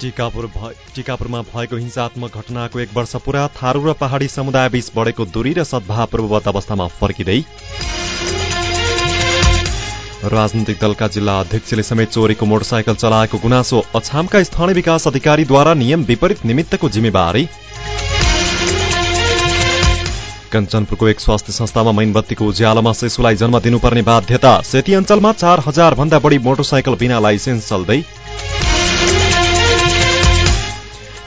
टिकापुर टिकापुरमा भएको हिंसात्मक घटनाको एक वर्ष पुरा थारू र पहाडी समुदाय बीच बढेको दूरी र सद्भाव पूर्ववत अवस्थामा फर्किँदै राजनैतिक दलका जिल्ला अध्यक्षले समेत चोरीको मोटरसाइकल चलाएको गुनासो अछामका स्थानीय विकास अधिकारीद्वारा नियम विपरीत निमित्तको जिम्मेवारी। कञ्चनपुरको एक स्वास्थ्य संस्थामा मैनबत्तीको उज्यालोमा शिशुलाई जन्म दिनुपर्ने बाध्यता। सेती अञ्चलमा चार हजार भन्दा बढी मोटरसाइकल बिना लाइसेन्स चल्दै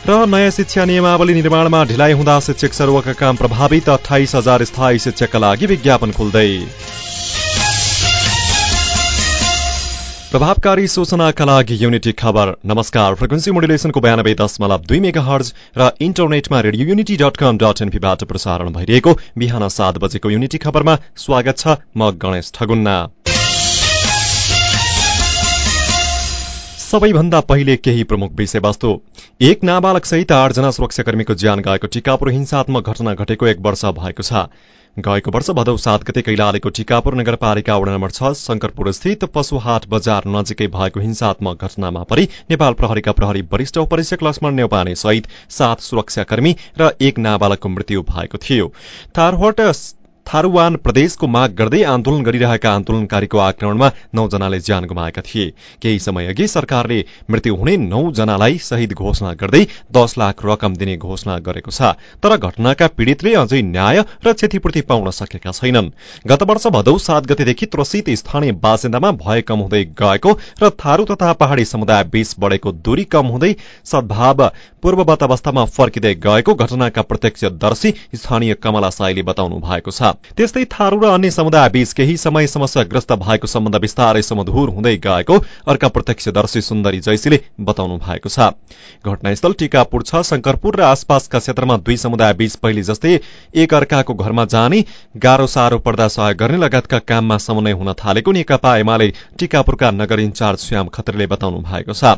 र नयाँ शिक्षा नियमावली निर्माणमा ढिलाइ हुँदा शिक्षक सरुवाका काम प्रभावित। अठाइस हजार स्थायी शिक्षकका लागि विज्ञापन खुल्दै। प्रभावकारी सूचनाका लागि युनिटी खबर। नमस्कार फ्रिक्वेन्सी मोडुलेसनको बयानब्बे दशमलव दुई मेगा हर्ज र इन्टरनेटमा radio unity dot com dot एनपीबाट प्रसारण भइरहेको बिहान सात बजेको युनिटी खबरमा स्वागत छ म गणेश ठगुन्ना। सबैभन्दा पहिले केही प्रमुख विषयवस्तु। एक नाबालक सहित आठजना सुरक्षाकर्मीको ज्यान गएको टिकापुर हिंसात्मक घटना घटेको एक वर्ष भएको छ। गएको वर्ष भदौ सात गते कैलालीको टिकापुर नगरपालिका वडा नम्बर छ शंकरपुर स्थित पशुहाट बजार नजिकै भएको हिंसात्मक घटनामा परि नेपाल प्रहरीका प्रहरी वरिष्ठ उपरीक्षक लक्ष्मण नेौपाने सहित सात सुरक्षाकर्मी र एक नाबालकको मृत्यु भएको थियो। थारहोट थारूवान प्रदेशको माग गर्दै आन्दोलन गरिरहेका आन्दोलनकारीको आक्रमणमा नौजनाले ज्यान गुमाएका थिए। केही समय अघि सरकारले मृत्यु हुने नौजनालाई शहीद घोषणा गर्दै दस लाख रकम दिने घोषणा गरेको छ तर घटनाका पीड़ितले अझै न्याय र क्षतिपूर्ति पाउन सकेका छैनन्। गत वर्ष भदौ सात गतेदेखि त्रसित स्थानीय बासिन्दामा भय कम हुँदै गएको र थारू तथा पहाड़ी समुदाय बीच बढ़ेको दूरी कम हुँदै सद्भाव पूर्ववत अवस्थामा फर्किँदै गएको घटनाका प्रत्यक्षदर्शी स्थानीय कमला साईले बताउनु भएको छ। त्यस्तै थारू र अन्य समुदाय बीच केही समय समस्याग्रस्त भएको सम्बन्ध बिस्तारै समधुर हुँदै गएको अर्का प्रत्यक्षदर्शी सुन्दरी जैसीले बताउनु भएको छ। घटनास्थल टिकापुर छ शंकरपुर र आसपासका क्षेत्रमा दुई समुदाय बीच पहिले जस्तै एक अर्काको घरमा जाने गाह्रो साह्रो पर्दा सहयोग गर्ने लगायतका काममा समन्वय हुन थालेको नेकपा एमाले टिकापुरका नगर इन्चार्ज श्याम खत्रीले बताउनु भएको छ।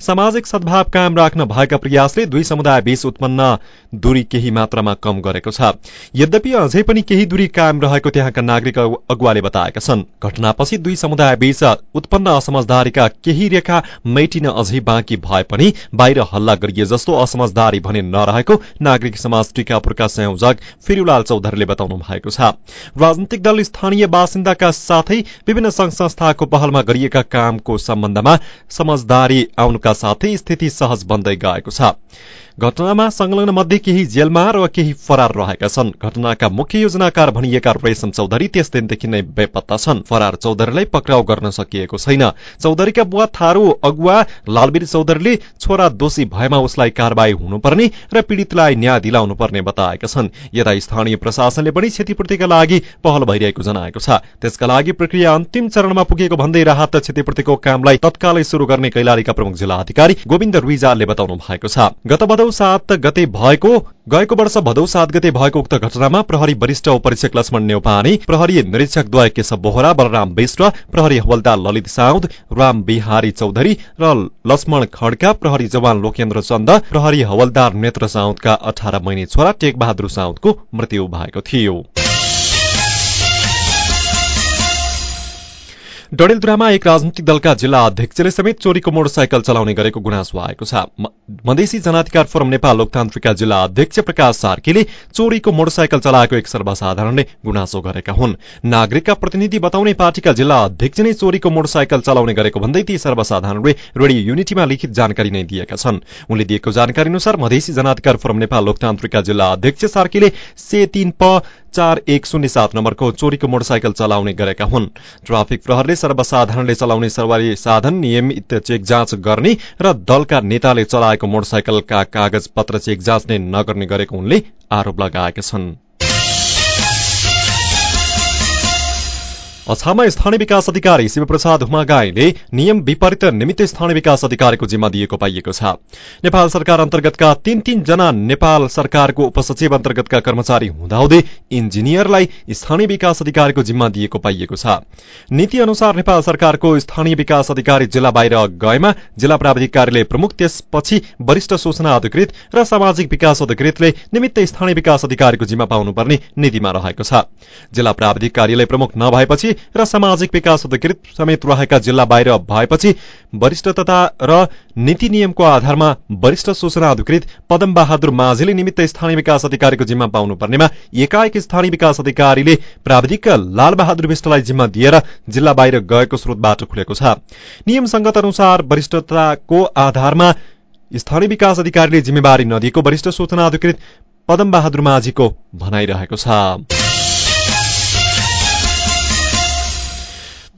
सामाजिक सद्भाव कायम राख्न भएका प्रयासले दुई समुदाय बीच उत्पन्न दूरी केही मात्रामा कम गरेको छ। यद्यपि अझै पनि केही दूरी कायम रहेको त्यहाँका नागरिक अगुवाले बताएका छन्। घटनापछि दुई समुदाय बीच उत्पन्न असमझदारीका केही रेखा मेटिन अझै बाँकी भए पनि बाहिर हल्ला गरिए जस्तो असमझदारी भने नरहेको नागरिक समाज टिकापुरका संयोजक फिरुलाल चौधरीले बताउनु भएको छ। राजनीतिक दल स्थानीय बासिन्दाका साथै विभिन्न संघ संस्थाको पहलमा गरिएका कामको सम्बन्धमा समझदारी आउनुका साथै स्थिति सहज बन्दै गएको छ। up. घटनामा संलग्न मध्ये केही जेलमा र केही फरार रहेका छन्। घटनाका मुख्य योजनाकार भनिएका रेशम चौधरी त्यस दिनदेखि नै बेपत्ता छन्। फरार चौधरीलाई पक्राउ गर्न सकिएको छैन। चौधरीका बुवा थारू अगुवा लालवीर चौधरीले छोरा दोषी भएमा उसलाई कारवाही हुनुपर्ने र पीड़ितलाई न्याय दिलाउनु पर्ने बताएका छन्। यता स्थानीय प्रशासनले पनि क्षतिपूर्तिका लागि पहल भइरहेको जनाएको छ। त्यसका लागि प्रक्रिया अन्तिम चरणमा पुगेको भन्दै राहत क्षतिपूर्तिको कामलाई तत्कालै शुरू गर्ने कैलालीका प्रमुख जिल्ला अधिकारी गोविन्द रुइजालले बताउनु भएको छ। गत भदौ सात गते भएको गएको वर्ष भदौ सात गते भएको उक्त घटनामा प्रहरी वरिष्ठ उपरीक्षक लक्ष्मण नेौपाने प्रहरी निरीक्षक द्वय केशव बोहरा बलराम विष्ट प्रहरी हवलदार ललित साउद राम बिहारी चौधरी र लक्ष्मण खड्का प्रहरी जवान लोकेन्द्र चन्द प्रहरी हवलदार नेत्र साउदका अठार महिने छोरा टेक बहादुर साउदको मृत्यु भएको थियो। डडेलधुरामा एक राजनैतिक दलका जिल्ला अध्यक्षले समेत चोरीको मोटरसाइकल चलाउने गरेको गुनासो आएको छ। मधेसी जनाधिकार फोरम नेपाल लोकतान्त्रिकका जिल्ला अध्यक्ष प्रकाश सार्कीले चोरीको मोटरसाइकल चलाएको एक सर्वसाधारणले गुनासो गरेका हुन्। नागरिकका प्रतिनिधि बताउने पार्टीका जिल्ला अध्यक्ष नै चोरीको मोटरसाइकल चलाउने गरेको भन्दै ती सर्वसाधारणले रेडियो युनिटीमा लिखित जानकारी नै दिएका छन्। उनले दिएको जानकारी अनुसार मधेसी जनाधिकार फोरम नेपाल लोकतान्त्रिकका जिल्ला अध्यक्ष सार्कीले से तीन चार एक शून्य सात नम्बरको चोरीको मोटरसाइकल चलाउने गरेका हुन्। ट्राफिक प्रहरले सर्वसाधारणले चलाउने सवारी साधन नियमित चेक जाँच गर्ने र दलका नेताले चलाएको मोटरसाइकलका कागज पत्र चेक जाँच नै नगर्ने गरेको उनले आरोप लगाएका छन्। अछाममा स्थानीय विकास अधिकारी शिवप्रसाद हुमागाईले नियम विपरीत निमित्त स्थानीय विकास अधिकारीको जिम्मा दिएको पाइएको छ। नेपाल सरकार अन्तर्गतका तीन तीन जना नेपाल सरकारको उपसचिव अन्तर्गतका कर्मचारी हुँदाहुँदै इन्जिनियरलाई स्थानीय विकास अधिकारीको जिम्मा दिएको पाइएको छ। नीति अनुसार नेपाल सरकारको स्थानीय विकास अधिकारी जिल्ला बाहिर गएमा जिल्ला प्राविधिक कार्यालय प्रमुख त्यसपछि वरिष्ठ सूचना अधिकृत र सामाजिक विकास अधिकृतले निमित्त स्थानीय विकास अधिकारीको जिम्मा पाउनुपर्ने नीतिमा रहेको छ। जिल्ला प्राविधिक कार्यालय प्रमुख नभएपछि भएपछि र सामाजिक विकास अधिकृत समेत रहेका जिल्ला बाहिर भएपछि वरिष्ठता र नीति नियमको आधारमा वरिष्ठ सूचना अधिकृत पदम बहादुर माझीले निमित्त स्थानीय विकास अधिकारीको जिम्मा पाउनुपर्नेमा एकाएक स्थानीय विकास अधिकारीले प्राविधिक लालबहादुर विष्टलाई जिम्मा दिएर जिल्ला बाहिर गएको स्रोतबाट खुलेको छ। नियम संगत अनुसार वरिष्ठताको आधारमा स्थानीय विकास अधिकारीले जिम्मेवारी नदिएको वरिष्ठ सूचना अधिकृत पदम बहादुर माझीको भनाइरहेको छ।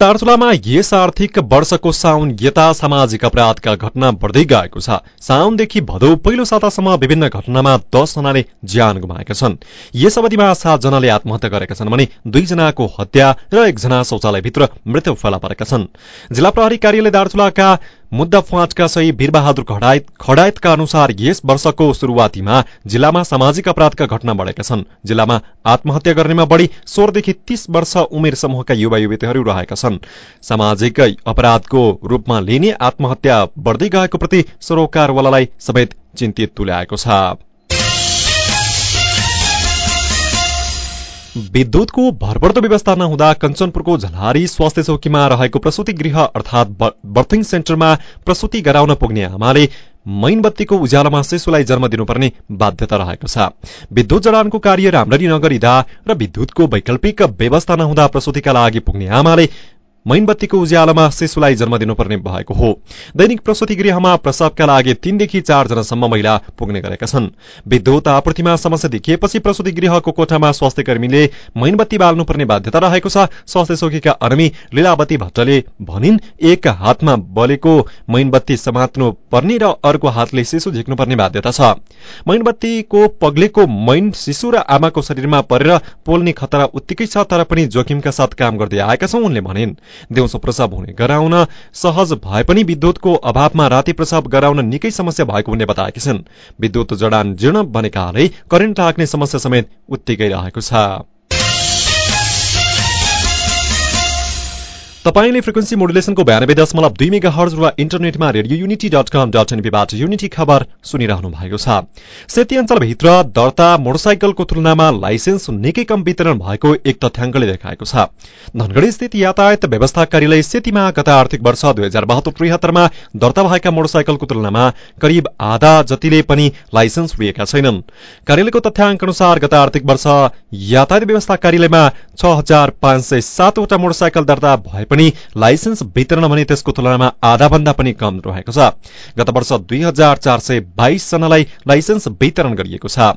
दार्चुलामा यस आर्थिक वर्षको साउन यता सामाजिक अपराधका घटना बढ्दै गएको छ। साउनदेखि भदौ पहिलो सातासम्म विभिन्न घटनामा दसजनाले ज्यान गुमाएका छन्। यस अवधिमा सातजनाले आत्महत्या गरेका छन् भने दुईजनाको हत्या र एकजना शौचालयभित्र मृत्यु फेला परेका छन्। जिल्ला प्रहरी कार्यालय दार्चुलाका मुद्दा फाँटका सही वीरबहादुर खडायत खडायतका अनुसार यस वर्षको शुरूआतीमा जिल्लामा सामाजिक अपराधका घटना बढेका छन्। जिल्लामा आत्महत्या गर्नेमा बढ़ी सोह्रदेखि तीस वर्ष उमेर समूहका युवा युवतीहरू रहेका छन्। सामाजिक अपराधको रूपमा लिने आत्महत्या बढ्दै गएको प्रति सरोकारवालालाई समेत चिन्तित तुल्याएको छ। विद्युतको भरपर्दो व्यवस्था नहुँदा कञ्चनपुरको झलारी स्वास्थ्य चौकीमा रहेको प्रसुति गृह अर्थात बर्थिङ सेन्टरमा प्रसुति गराउन पुग्ने आमाले मैनबत्तीको उज्यालोमा शिशुलाई जन्म दिनुपर्ने बाध्यता रहेको छ। विद्युत जडानको कार्य राम्ररी नगरिँदा र विद्युतको वैकल्पिक व्यवस्था नहुँदा प्रसुतिका लागि पुग्ने आमाले मैनबत्तीको उज्यालोमा शिशुलाई जन्म दिनुपर्ने भएको हो। दैनिक प्रसुति गृहमा प्रसवका लागि तीनदेखि चारजनासम्म महिला पुग्ने गरेका छन्। विद्युत आपूर्तिमा समस्या देखिएपछि प्रसुति गृहको कोठामा स्वास्थ्य कर्मीले मैनबत्ती बाल्नुपर्ने बाध्यता रहेको छ। स्वास्थ्य चौकीका अर्मी लीलावती भट्टले भनिन् एक हातमा बलेको मैनबत्ती समात्नु पर्ने र अर्को हातले शिशु झिक्नुपर्ने बाध्यता छ। मैनबत्तीको पग्लेको मैन शिशु र आमाको शरीरमा परेर पोल्ने खतरा उत्तिकै छ तर पनि जोखिमका साथ काम गर्दै आएका छौं उनले भनिन्। दिउँसो प्रसव हुने गराउन सहज भए पनि विद्युतको अभावमा राति प्रसव गराउन निकै समस्या भएको उनले बताएकी छन्। विद्युत जडान जीर्ण बनेकाले करेन्ट लाग्ने समस्या समेत उत्तिकै रहेको छ। तपाईँले फ्रिक्वेन्सी मोडुलेसनको बयानब्बे दशमलव दुई मेगा हर्ज वा इन्टरनेटमा radio unity dot com dot एनपीबाट unity खबर सुनिरहनु भएको छ। सेती अञ्चलभित्र दर्ता मोटरसाइकलको तुलनामा लाइसेन्स निकै कम वितरण भएको एक तथ्याङ्कले देखाएको छ। धनगढ़ी स्थित यातायात व्यवस्था कार्यालय सेतीमा गत आर्थिक वर्ष दुई हजार बहत्तर त्रिहत्तरमा दर्ता भएका मोटरसाइकलको तुलनामा करिब आधा जतिले पनि लाइसेन्स लिएका छैनन्। कार्यालयको तथ्याङ्क अनुसार गत आर्थिक वर्ष यातायात व्यवस्था कार्यालयमा छ हजार पाँच सय सातवटा मोटरसाइकल दर्ता भए पनि लाइसेन्स वितरण भने त्यसको तुलनामा आधा भन्दा पनि कम रहेको छ। गत वर्ष दुई हजार चार सय बाइस जनालाई लाइसेन्स वितरण गरिएको छ।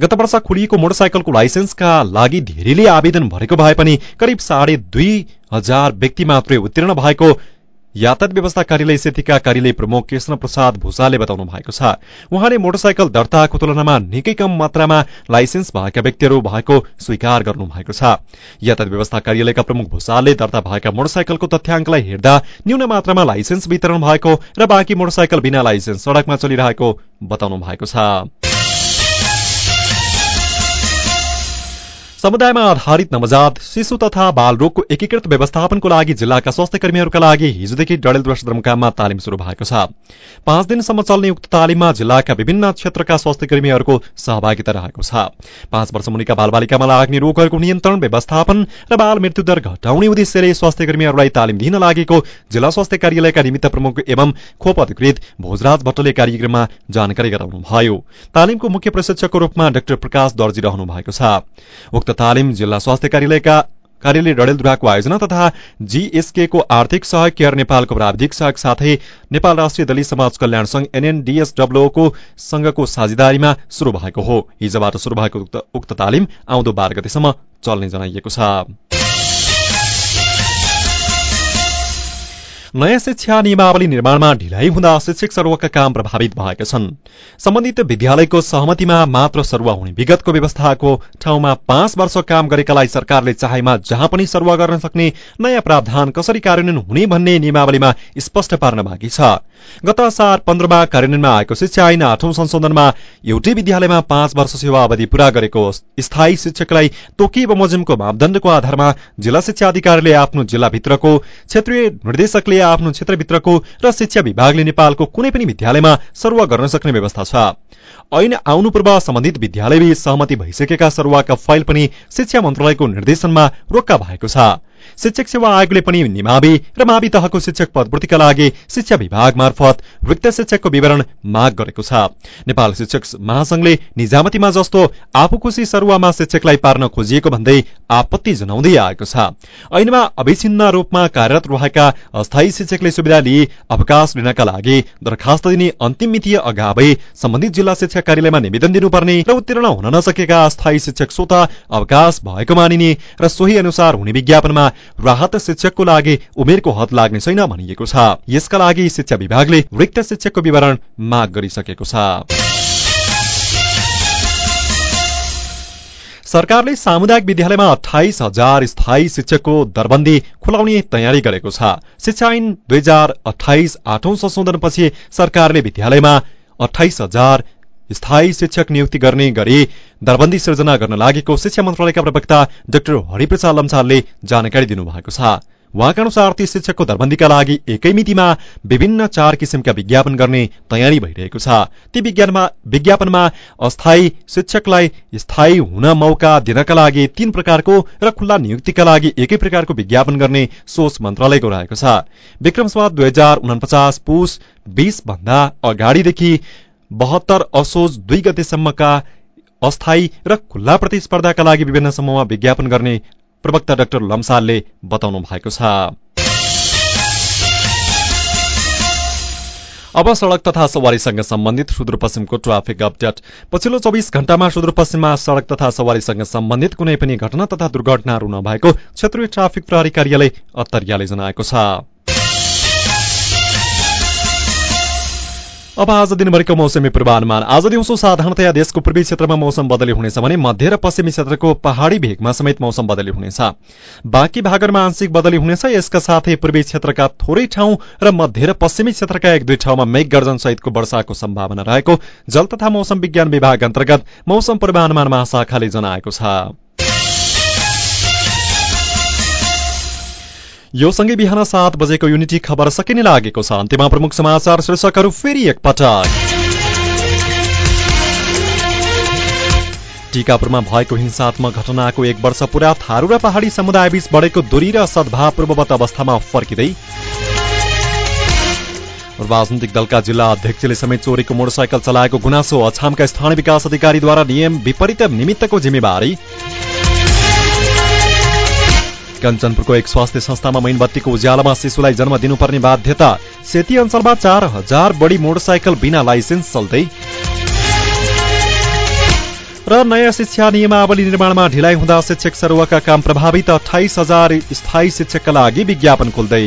गत वर्ष खोलिएको मोटरसाइकलको लाइसेन्सका लागि धेरैले आवेदन भरेको भए पनि करिब साढे दुई हजार व्यक्ति मात्रै उत्तीर्ण भएको यातायात व्यवस्था कार्यालय सेतीका कार्यालय प्रमुख कृष्ण प्रसाद भूषालले बताउनु भएको छ। उहाँले मोटरसाइकल दर्ताको तुलनामा निकै कम मात्रामा लाइसेन्स भएका व्यक्तिहरू भएको स्वीकार गर्नु भएको छ। यातायात व्यवस्था कार्यालयका प्रमुख भूषालले दर्ता भएका मोटरसाइकलको तथ्याङ्कलाई हेर्दा न्यून मात्रामा लाइसेन्स वितरण भएको र बाँकी मोटरसाइकल बिना लाइसेन्स सड़कमा चलिरहेको बताउनु भएको छ। समुदायमा आधारित नवजात शिशु तथा बाल रोगको एकीकृत व्यवस्थापनको लागि जिल्लाका स्वास्थ्य कर्मीहरूका लागि हिजोदेखि डडेलधुरा सदरमुकाममा तालिम शुरू भएको छ। पाँच दिनसम्म चल्ने उक्त तालिममा जिल्लाका विभिन्न क्षेत्रका स्वास्थ्य कर्मीहरूको सहभागिता रहेको छ। पाँच वर्ष मुनिका बालबालिकामा लाग्ने रोगहरूको नियन्त्रण व्यवस्थापन र बाल मृत्युदर घटाउने उद्देश्यले स्वास्थ्य कर्मीहरूलाई तालिम दिन लागेको जिल्ला स्वास्थ्य कार्यालयका निमित्त प्रमुख एवं खोप अधिकृत भोजराज भट्टले कार्यक्रममा जानकारी गराउनुभयो। तालिमको मुख्य प्रशिक्षकको रूपमा डाक्टर प्रकाश दर्जी रहनु छ। उक्त तालिम जिल्ला स्वास्थ्य कार्यालयका कार्यालय डडेलधुराको आयोजना तथा जीएसके को आर्थिक सहयोग केयर नेपालको प्राविधिक सहयोग साथै नेपाल राष्ट्रिय दलित समाज कल्याण संघ एनएनडीएसडब्ल्यूको संघको साझेदारीमा शुरू भएको हो। हिजोबाट शुरू भएको उक्त तालिम आउँदो बाह्र गतेसम्म चल्ने जनाइएको छ। नयाँ शिक्षा नियमावली निर्माणमा ढिलाइ हुँदा शिक्षक सरुवाका काम प्रभावित भएका छन्। सम्बन्धित विद्यालयको सहमतिमा मात्र सरुवा हुने विगतको व्यवस्थाको ठाउँमा पाँच वर्ष काम गरेकालाई सरकारले चाहेमा जहाँ पनि सरुवा गर्न सक्ने नयाँ प्रावधान कसरी कार्यान्वयन हुने भन्ने नियमावलीमा स्पष्ट पार्न बाँकी छ। गत सार पन्ध्रमा कार्यान्वयनमा आएको शिक्षा ऐन आठौं संशोधनमा एउटै विद्यालयमा पाँच वर्ष सेवा अवधि पूरा गरेको स्थायी शिक्षकलाई तोकी बमोजिमको मापदण्डको आधारमा जिल्ला शिक्षा अधिकारीले आफ्नो जिल्लाभित्रको क्षेत्रीय निर्देशकले आफ्नो क्षेत्रभित्रको र शिक्षा विभागले नेपालको कुनै पनि विद्यालयमा सरुवा गर्न सक्ने व्यवस्था छ। ऐन आउनु पूर्व सम्बन्धित विद्यालयबीच सहमति भइसकेका सरुवाका फाइल पनि शिक्षा मन्त्रालयको निर्देशनमा रोक्का भएको छ। शिक्षक सेवा आयोगले पनि निमावि र मावि तहको शिक्षक पदपूर्तिका लागि शिक्षा विभाग मार्फत रिक्त शिक्षकको विवरण माग गरेको छ। नेपाल शिक्षक महासंघले निजामतीमा जस्तो आफूखुसी सरुवामा शिक्षकलाई पार्न खोजिएको भन्दै आपत्ति जनाउँदै आएको छ। ऐनमा अविच्छिन्न रूपमा कार्यरत रहेका अस्थायी शिक्षकले सुविधा लिई अवकाश लिनका लागि दरखास्त दिने अन्तिम मिति अगावै सम्बन्धित जिल्ला शिक्षा कार्यालयमा निवेदन दिनुपर्ने र उत्तीर्ण हुन नसकेका अस्थायी शिक्षक स्वत अवकाश भएको मानिने र सोही अनुसार हुने विज्ञापनमा राहत शिक्षकको लागि उमेरको हद लाग्ने छैन भनिएको छ। यसका लागि शिक्षा विभागले रिक्त शिक्षकको विवरण माग गरिसकेको छ। सरकारले सामुदायिक विद्यालयमा अठाइस हजार स्थायी शिक्षकको दरबन्दी खुलाउने तयारी गरेको छ। शिक्षा ऐन दुई हजार अठाइस आठौं संशोधनपछि सरकारले विद्यालयमा अठाइस हजार स्थायी शिक्षक नियुक्ति गर्ने गरी दरबन्दी सिर्जना गर्न लागेको शिक्षा मन्त्रालयका प्रवक्ता डाक्टर हरिप्रसाद लम्सालले जानकारी दिनुभएको छ। उहाँका अनुसार ती शिक्षकको दरबन्दीका लागि एकै मितिमा विभिन्न चार किसिमका विज्ञापन गर्ने तयारी भइरहेको छ। ती विज्ञापनमा अस्थायी शिक्षकलाई स्थायी हुन मौका दिनका लागि तीन प्रकारको र खुल्ला नियुक्तिका लागि एकै प्रकारको विज्ञापन गर्ने सोच मन्त्रालयको रहेको छ। विक्रम दुई हजार उनपचास पुस बीस भन्दा अगाडिदेखि बहत्तर असोज दुई गतेसम्मका अस्थायी र खुल्ला प्रतिस्पर्धाका लागि विभिन्न समूहमा विज्ञापन गर्ने प्रवक्ता डाक्टर लम्सालले बताउनु भएको छ। अब सड़क तथा सवारीसँग सम्बन्धित सुदूरपश्चिमको ट्राफिक अपडेट। पछिल्लो चौबिस घण्टामा सुदूरपश्चिममा सड़क तथा सवारीसँग सम्बन्धित कुनै पनि घटना तथा दुर्घटनाहरू नभएको क्षेत्रीय ट्राफिक प्रहरी कार्यालय अत्तरियाले जनाएको छ। अब आज दिनभरिको मौसमी पूर्वानुमान। आज दिउँसो साधारणतया देशको पूर्वी क्षेत्रमा मौसम बदली हुनेछ भने मध्य र पश्चिमी क्षेत्रको पहाड़ी भेगमा समेत मौसम बदली हुनेछ। बाँकी भागहरूमा आंशिक बदली हुनेछ यसका साथै पूर्वी क्षेत्रका थोरै ठाउँ र मध्य र पश्चिमी क्षेत्रका एक दुई ठाउँमा मेघ गर्जन सहितको वर्षाको सम्भावना रहेको जल तथा मौसम विज्ञान विभाग अन्तर्गत मौसम पूर्वानुमान महाशाखाले जनाएको छ। यो सँगै बिहान सात बजेको युनिटी खबर सकिने लागेको छ। अन्त्यमा प्रमुख समाचार शीर्षकहरू फेरि एकपटक। टिकापुरमा भएको हिंसात्मक घटनाको एक वर्ष पुरा थारू र पहाडी समुदायबीच बढेको दूरी र सद्भाव पूर्ववत अवस्थामा फर्किँदै। राजनैतिक दलका जिल्ला अध्यक्षले समेत चोरीको मोटरसाइकल चलाएको गुनासो अछामका स्थानीय विकास अधिकारीद्वारा नियम विपरीत निमित्तको जिम्मेवारी। कञ्चनपुरको एक स्वास्थ्य संस्थामा मैनबत्तीको उज्यालोमा शिशुलाई जन्म दिनुपर्ने बाध्यता। सेती अञ्चलमा चार हजार बढी मोटरसाइकल बिना लाइसेन्स चल्दै र नयाँ शिक्षा नियमावली निर्माणमा ढिलाइ हुँदा शिक्षक सरुवाका काम प्रभावित अठाइस हजार स्थायी शिक्षकका लागि विज्ञापन खुल्दै।